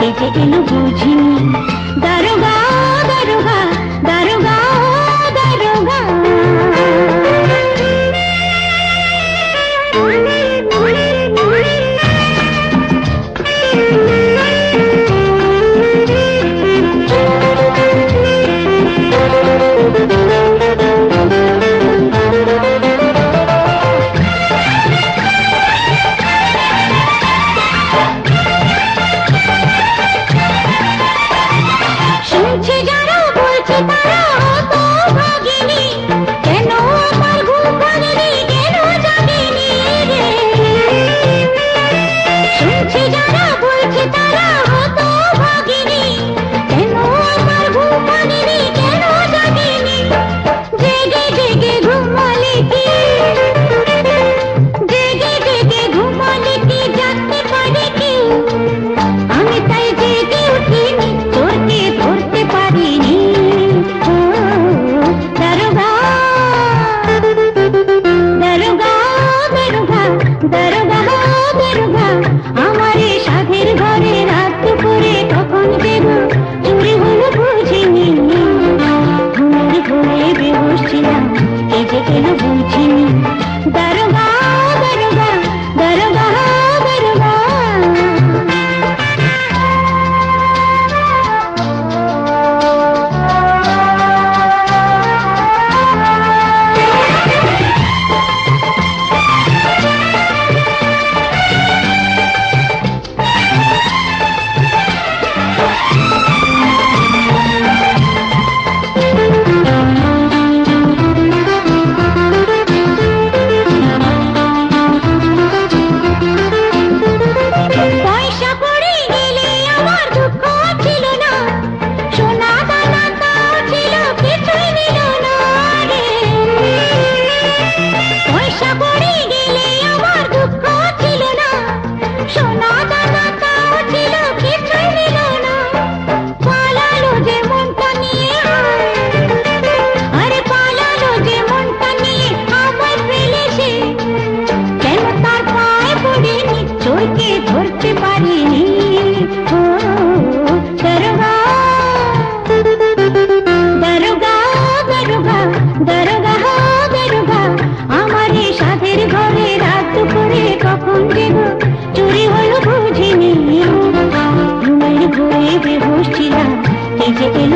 తెగ ఎలుగుజిని దరుగా దరుగా దరుగా దరుగా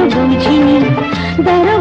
बुझी। दर